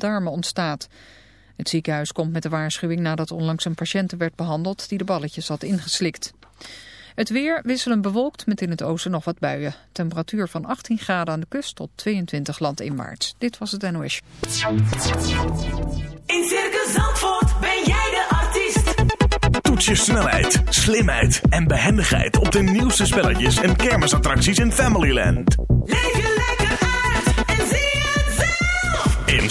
darmen ontstaat. Het ziekenhuis komt met de waarschuwing nadat onlangs een patiënt werd behandeld die de balletjes had ingeslikt. Het weer wisselend bewolkt met in het oosten nog wat buien. Temperatuur van 18 graden aan de kust tot 22 land in maart. Dit was het NOS. In Circus Zandvoort ben jij de artiest. Toets je snelheid, slimheid en behendigheid op de nieuwste spelletjes en kermisattracties in Familyland. Leef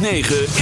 9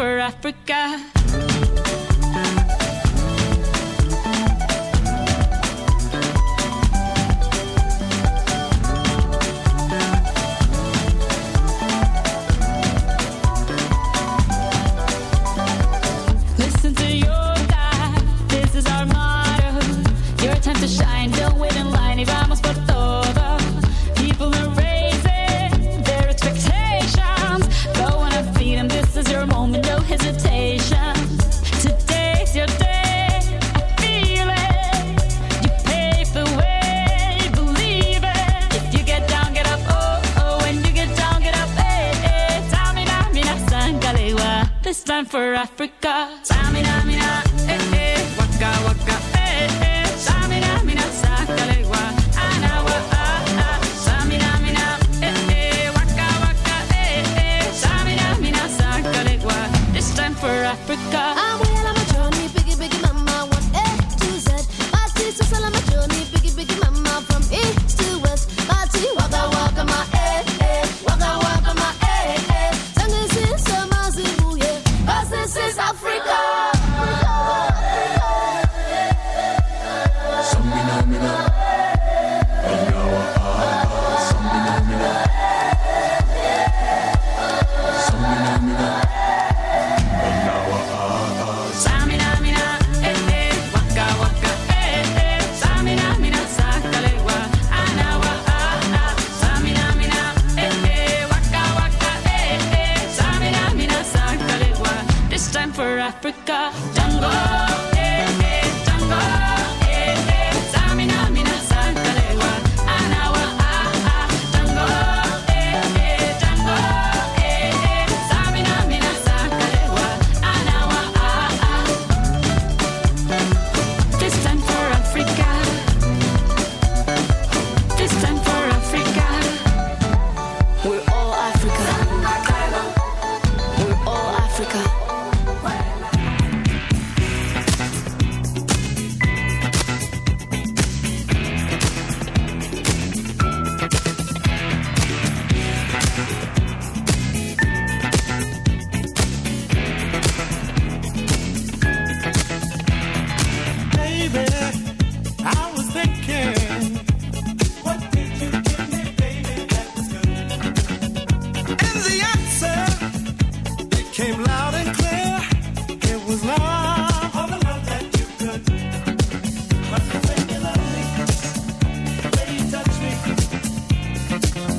For Africa. For Africa.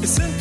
It's in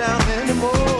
down anymore.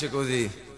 piace così.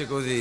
piace così.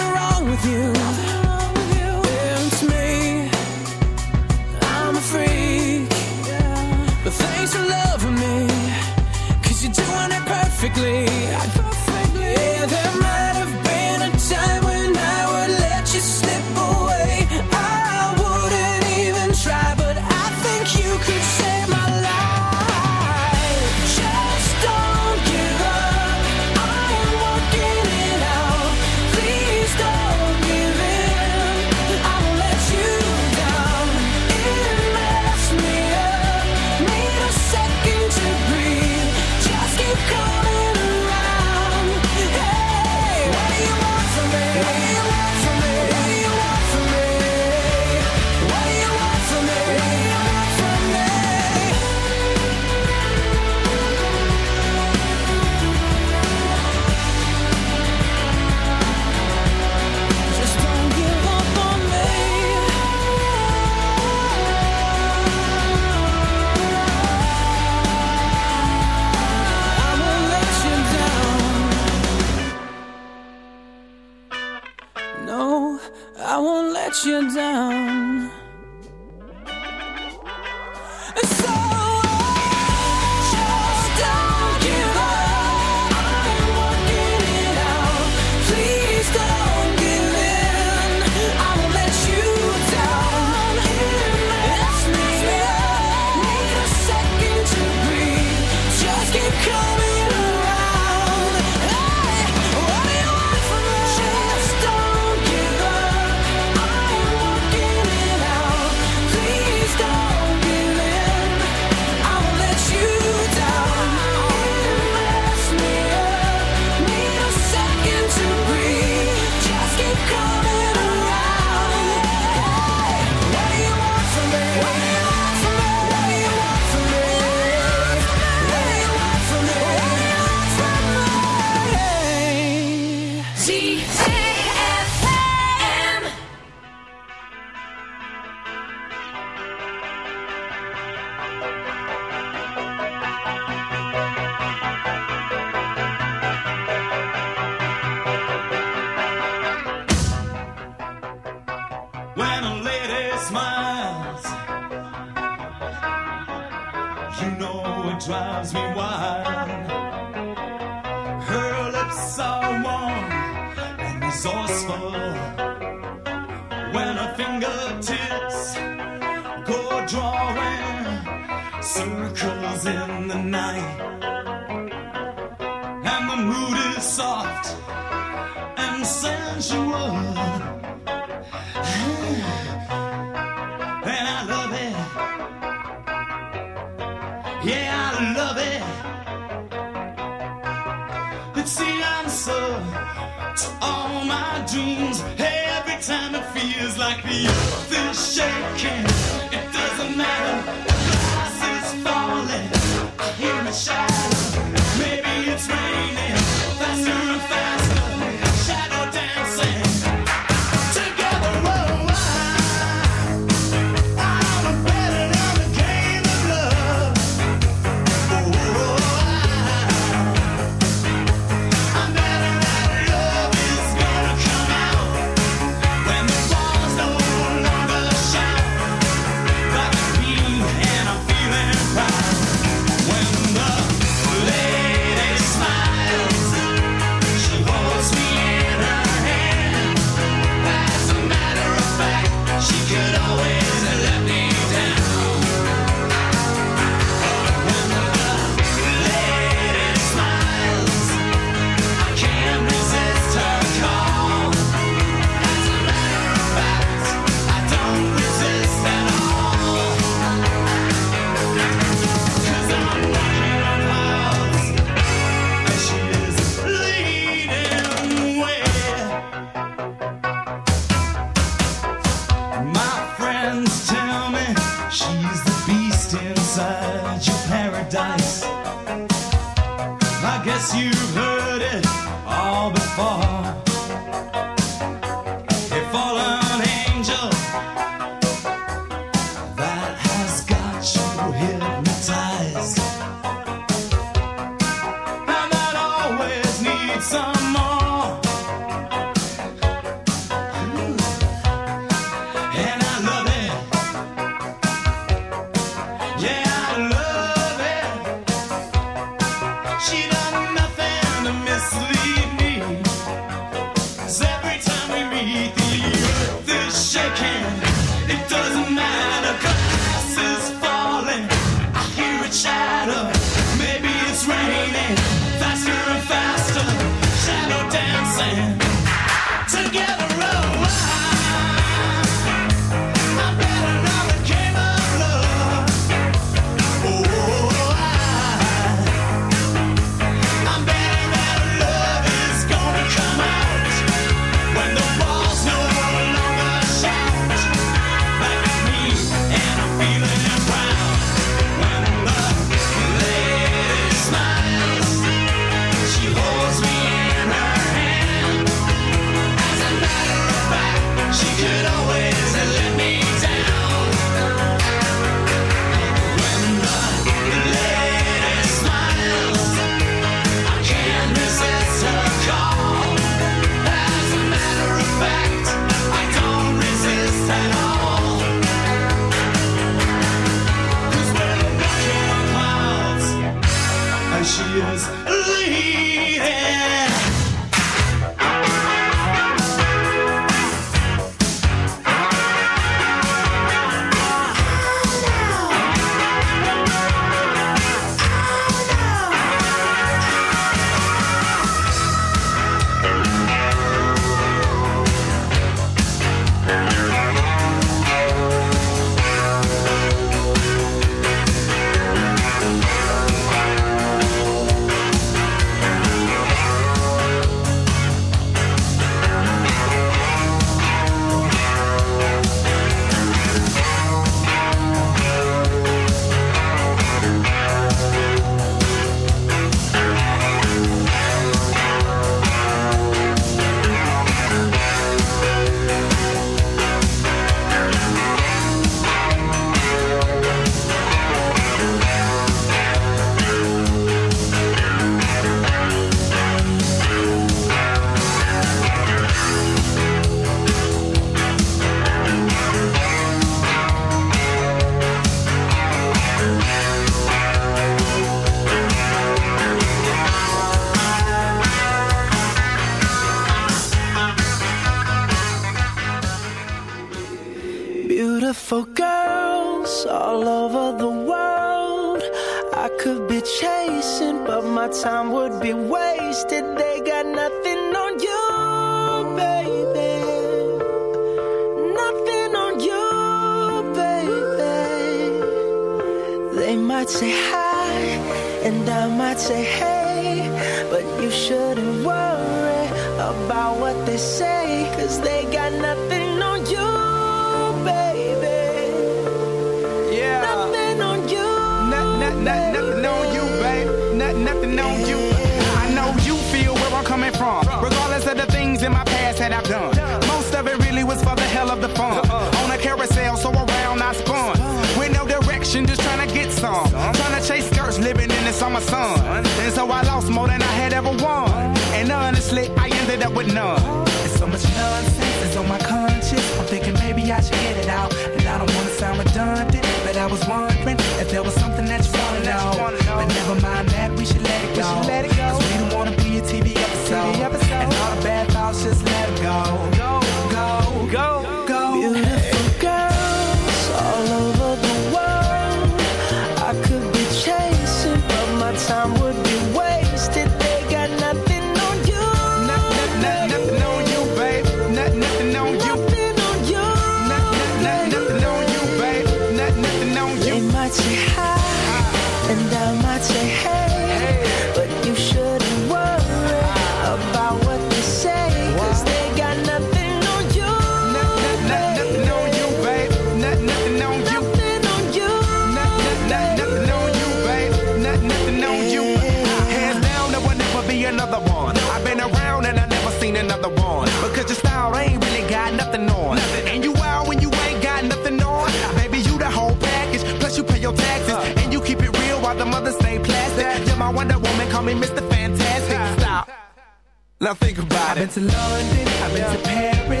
I think about I've it. I've been to London, I've been yeah. to Paris.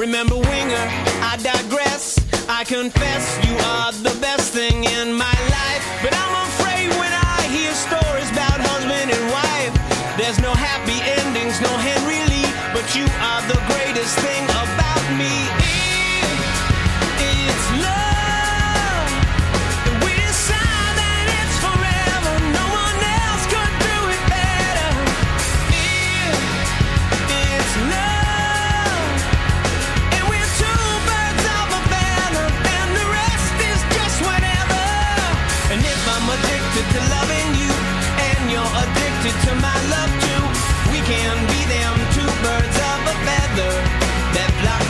Remember, winger, I digress. I confess you are the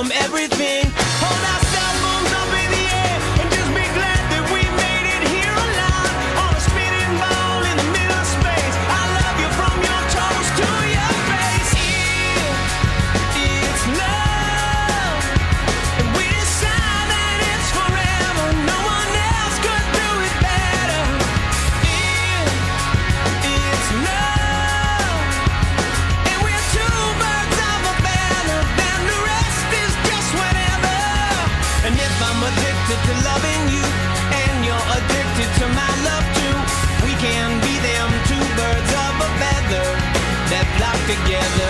from everything. together.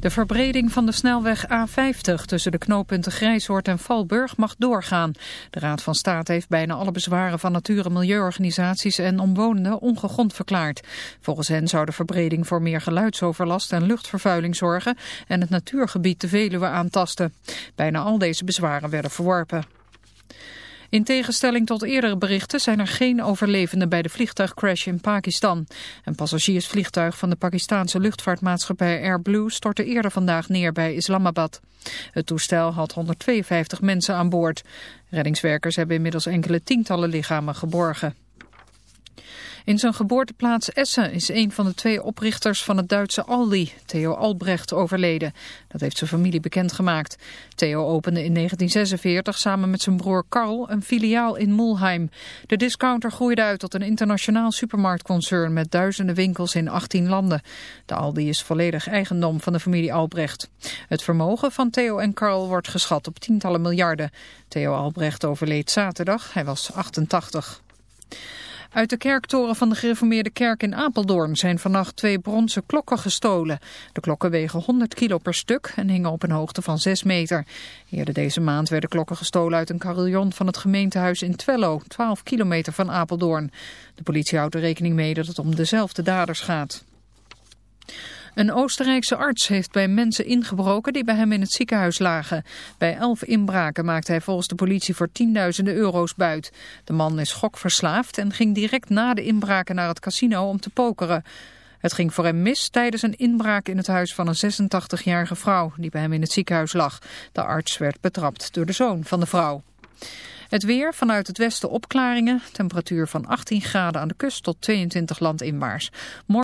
De verbreding van de snelweg A50 tussen de knooppunten Grijshoort en Valburg mag doorgaan. De Raad van State heeft bijna alle bezwaren van natuur- en milieuorganisaties en omwonenden ongegrond verklaard. Volgens hen zou de verbreding voor meer geluidsoverlast en luchtvervuiling zorgen en het natuurgebied de Veluwe aantasten. Bijna al deze bezwaren werden verworpen. In tegenstelling tot eerdere berichten zijn er geen overlevenden bij de vliegtuigcrash in Pakistan. Een passagiersvliegtuig van de Pakistanse luchtvaartmaatschappij Airblue stortte eerder vandaag neer bij Islamabad. Het toestel had 152 mensen aan boord. Reddingswerkers hebben inmiddels enkele tientallen lichamen geborgen. In zijn geboorteplaats Essen is een van de twee oprichters van het Duitse Aldi, Theo Albrecht, overleden. Dat heeft zijn familie bekendgemaakt. Theo opende in 1946 samen met zijn broer Karl een filiaal in Mulheim. De discounter groeide uit tot een internationaal supermarktconcern met duizenden winkels in 18 landen. De Aldi is volledig eigendom van de familie Albrecht. Het vermogen van Theo en Karl wordt geschat op tientallen miljarden. Theo Albrecht overleed zaterdag, hij was 88. Uit de kerktoren van de gereformeerde kerk in Apeldoorn zijn vannacht twee bronzen klokken gestolen. De klokken wegen 100 kilo per stuk en hingen op een hoogte van 6 meter. Eerder deze maand werden klokken gestolen uit een carillon van het gemeentehuis in Twello, 12 kilometer van Apeldoorn. De politie houdt er rekening mee dat het om dezelfde daders gaat. Een Oostenrijkse arts heeft bij mensen ingebroken die bij hem in het ziekenhuis lagen. Bij elf inbraken maakte hij volgens de politie voor tienduizenden euro's buit. De man is gokverslaafd en ging direct na de inbraken naar het casino om te pokeren. Het ging voor hem mis tijdens een inbraak in het huis van een 86-jarige vrouw die bij hem in het ziekenhuis lag. De arts werd betrapt door de zoon van de vrouw. Het weer, vanuit het westen opklaringen. Temperatuur van 18 graden aan de kust tot 22 landinwaarts.